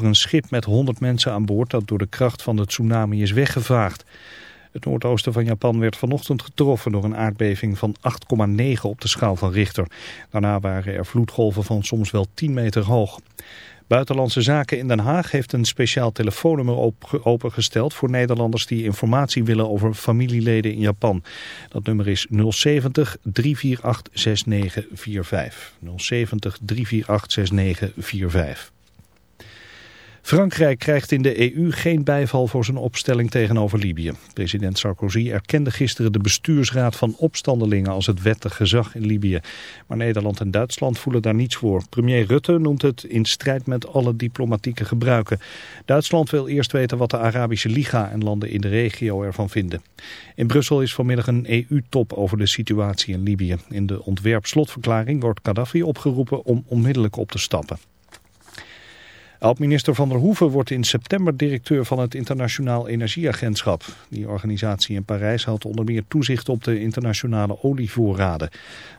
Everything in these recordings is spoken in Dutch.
een schip met 100 mensen aan boord dat door de kracht van de tsunami is weggevaagd. Het noordoosten van Japan werd vanochtend getroffen door een aardbeving van 8,9 op de schaal van Richter. Daarna waren er vloedgolven van soms wel 10 meter hoog. Buitenlandse Zaken in Den Haag heeft een speciaal telefoonnummer opengesteld voor Nederlanders die informatie willen over familieleden in Japan. Dat nummer is 070 348 6945. 070 348 6945. Frankrijk krijgt in de EU geen bijval voor zijn opstelling tegenover Libië. President Sarkozy erkende gisteren de bestuursraad van opstandelingen als het wettig gezag in Libië. Maar Nederland en Duitsland voelen daar niets voor. Premier Rutte noemt het in strijd met alle diplomatieke gebruiken. Duitsland wil eerst weten wat de Arabische Liga en landen in de regio ervan vinden. In Brussel is vanmiddag een EU-top over de situatie in Libië. In de ontwerp-slotverklaring wordt Gaddafi opgeroepen om onmiddellijk op te stappen. Oud-minister Van der Hoeven wordt in september directeur van het Internationaal Energieagentschap. Die organisatie in Parijs houdt onder meer toezicht op de internationale olievoorraden.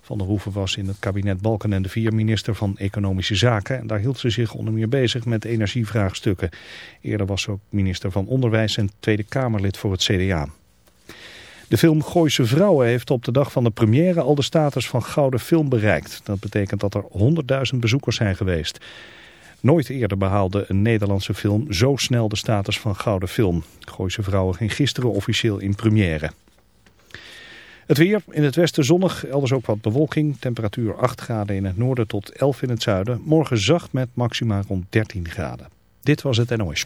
Van der Hoeven was in het kabinet Balken en de Vier minister van Economische Zaken. En daar hield ze zich onder meer bezig met energievraagstukken. Eerder was ze ook minister van Onderwijs en Tweede Kamerlid voor het CDA. De film Gooise Vrouwen heeft op de dag van de première al de status van gouden film bereikt. Dat betekent dat er 100.000 bezoekers zijn geweest. Nooit eerder behaalde een Nederlandse film zo snel de status van gouden film. Gooise Vrouwen ging gisteren officieel in première. Het weer, in het westen zonnig, elders ook wat bewolking. Temperatuur 8 graden in het noorden tot 11 in het zuiden. Morgen zacht met maxima rond 13 graden. Dit was het NOS.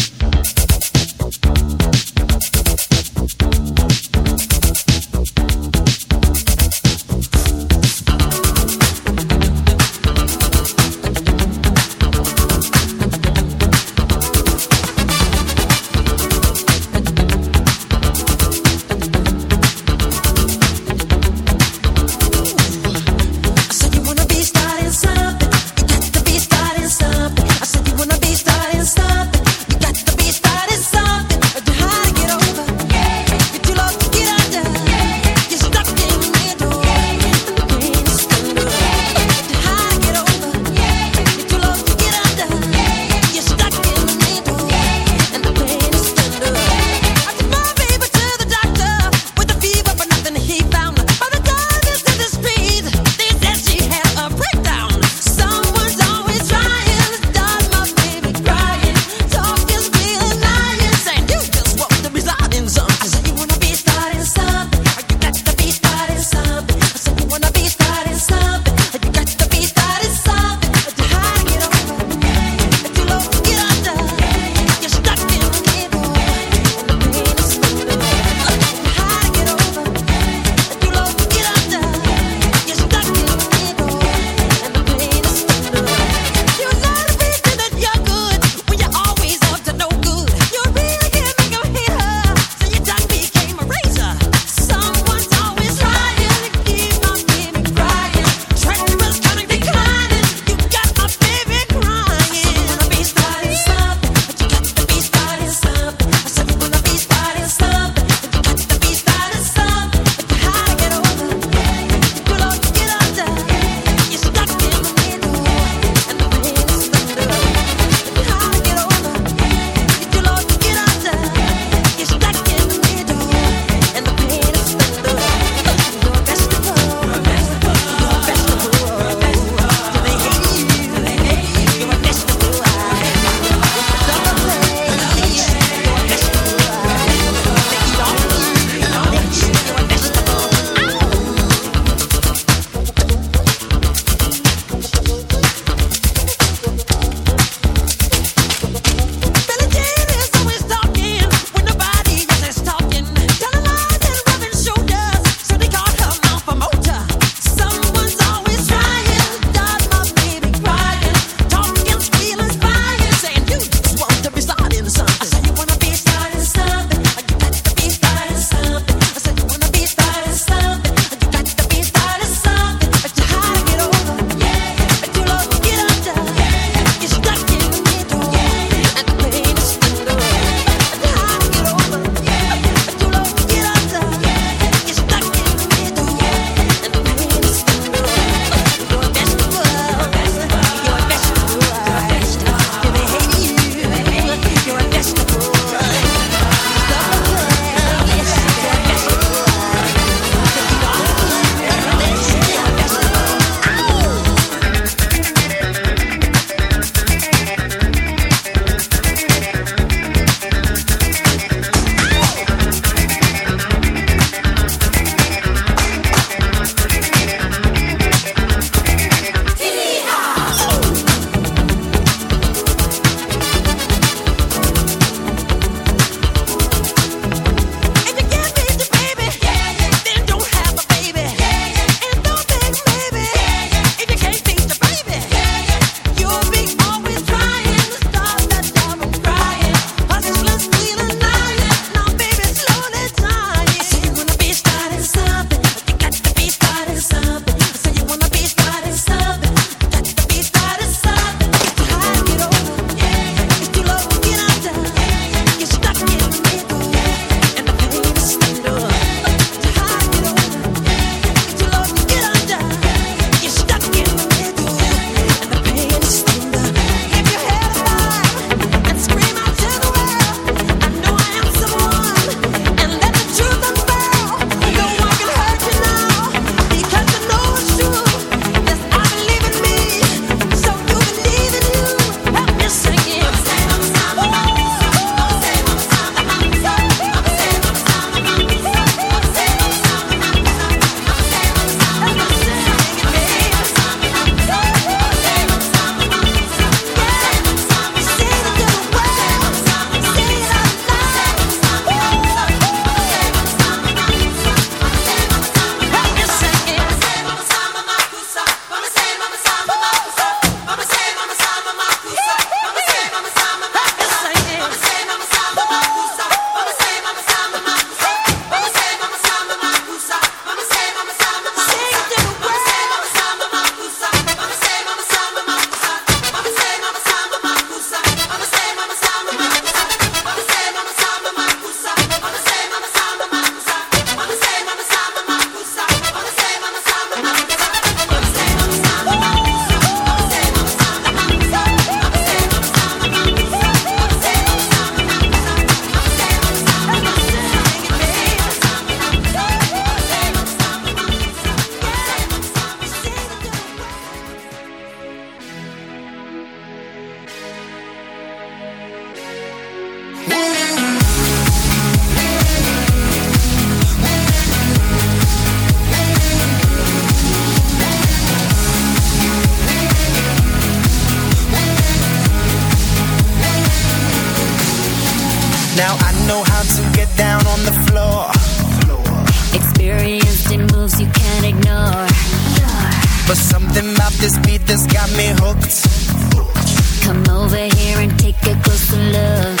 This got me hooked. Come over here and take a closer look.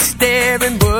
staring, but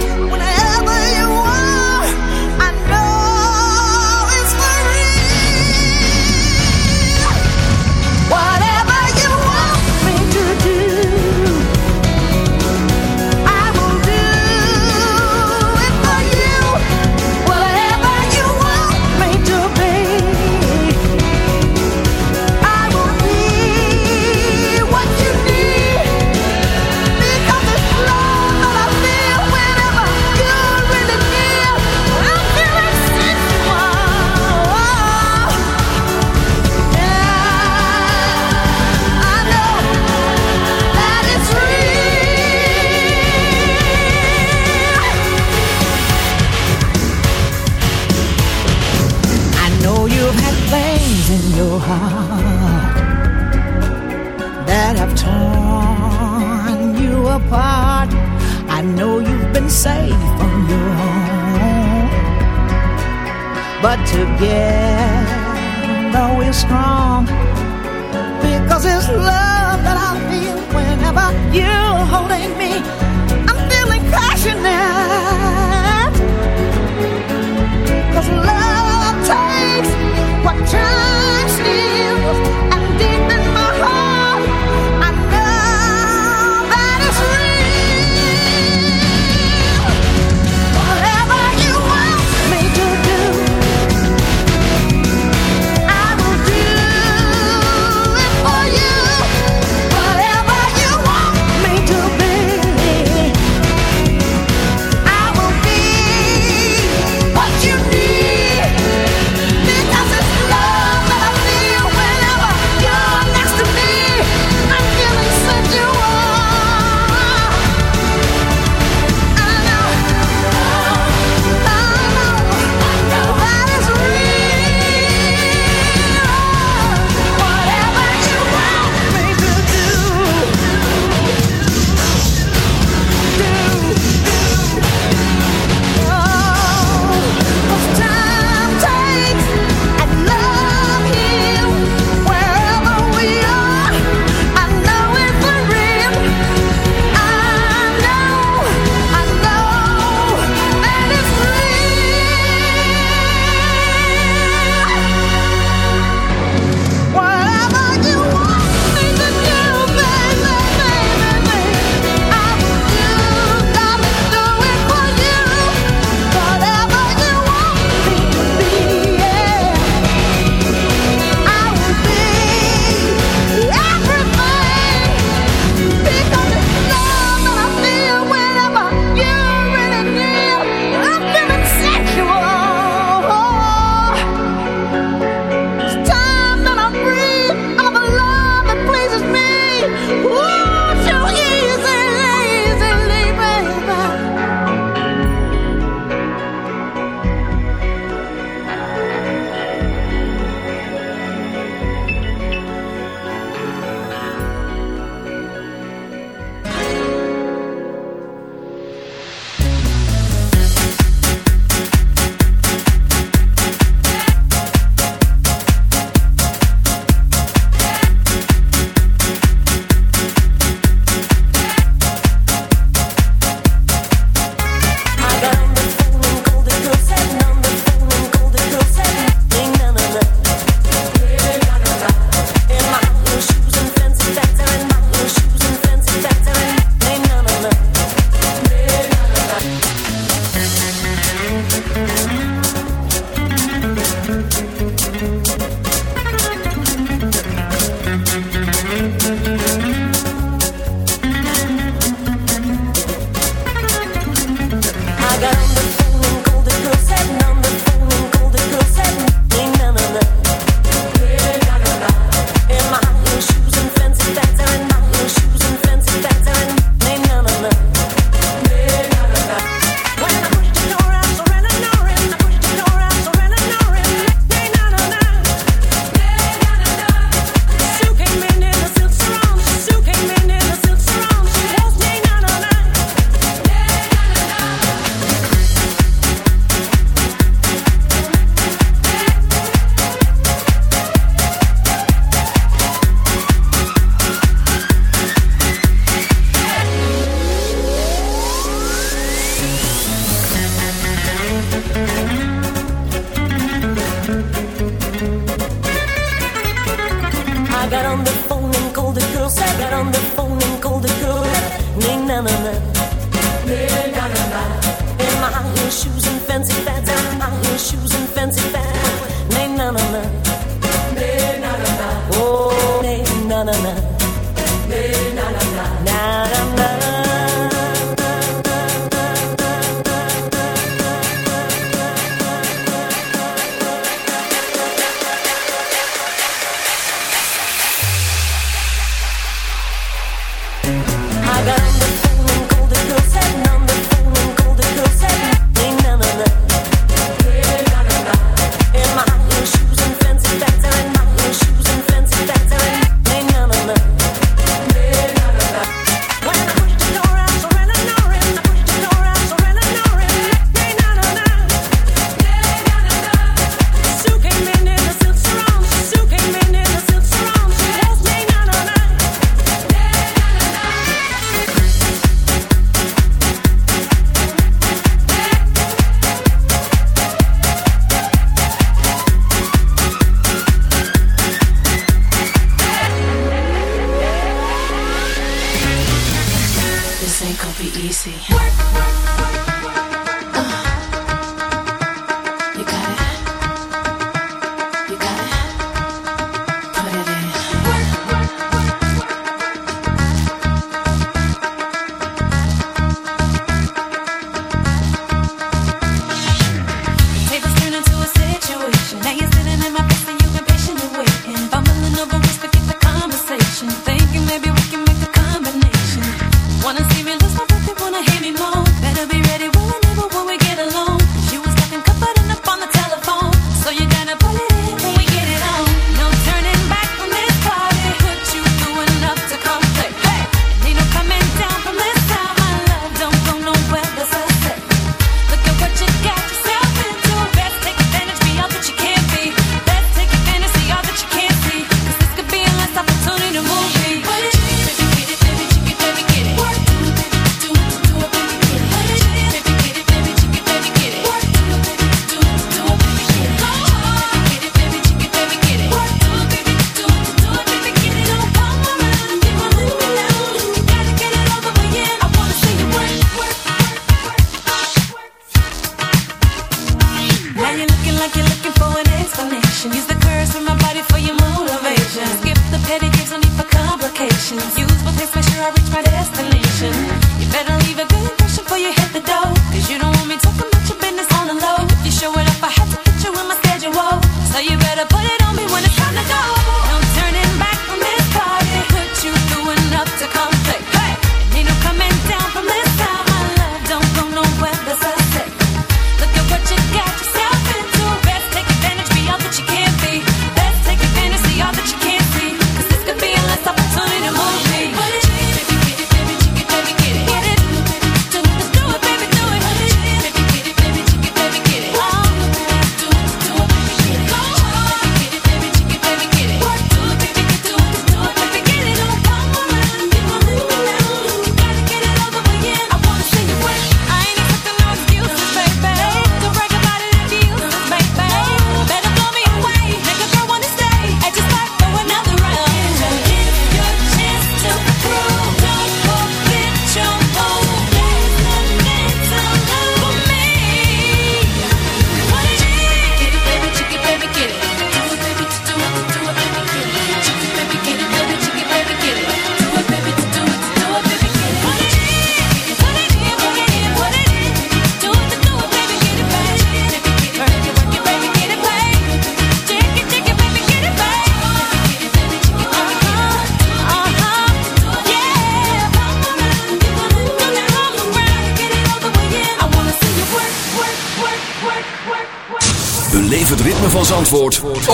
safe on your own. But together we're strong because it's love that I feel whenever you're holding me. I'm feeling passionate. Shoes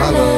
啊。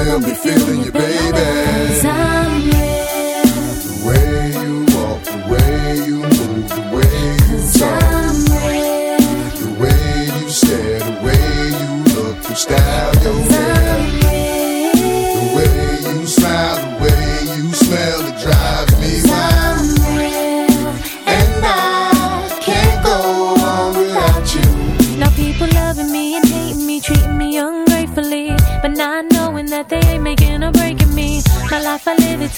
be feeling you, baby. I'm real. The way you walk, the way you move, the way you talk, the way you stare, the way you look, you style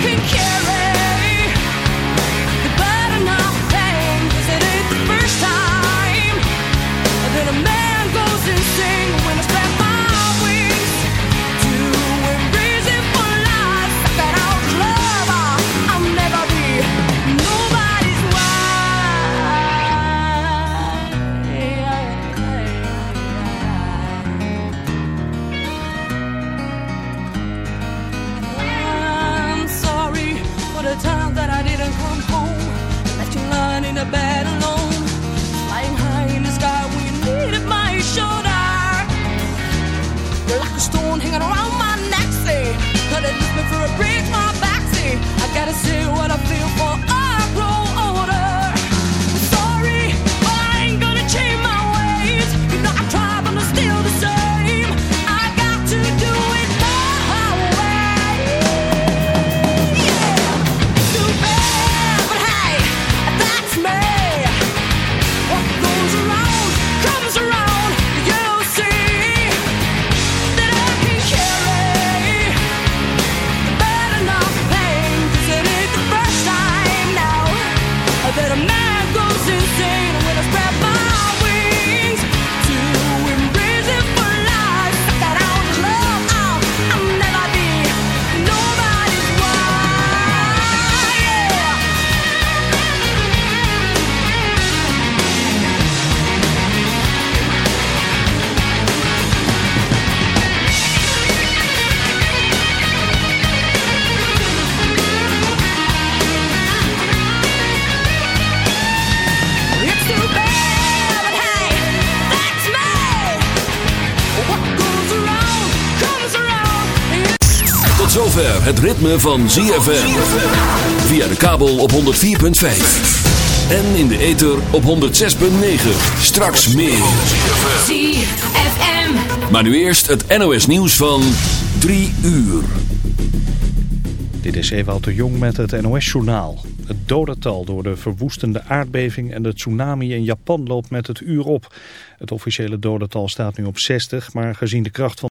can carry. Zover het ritme van ZFM. Via de kabel op 104.5. En in de ether op 106.9. Straks meer. ZFM. Maar nu eerst het NOS nieuws van 3 uur. Dit is Ewout de Jong met het NOS-journaal. Het dodental door de verwoestende aardbeving en de tsunami in Japan loopt met het uur op. Het officiële dodental staat nu op 60, maar gezien de kracht van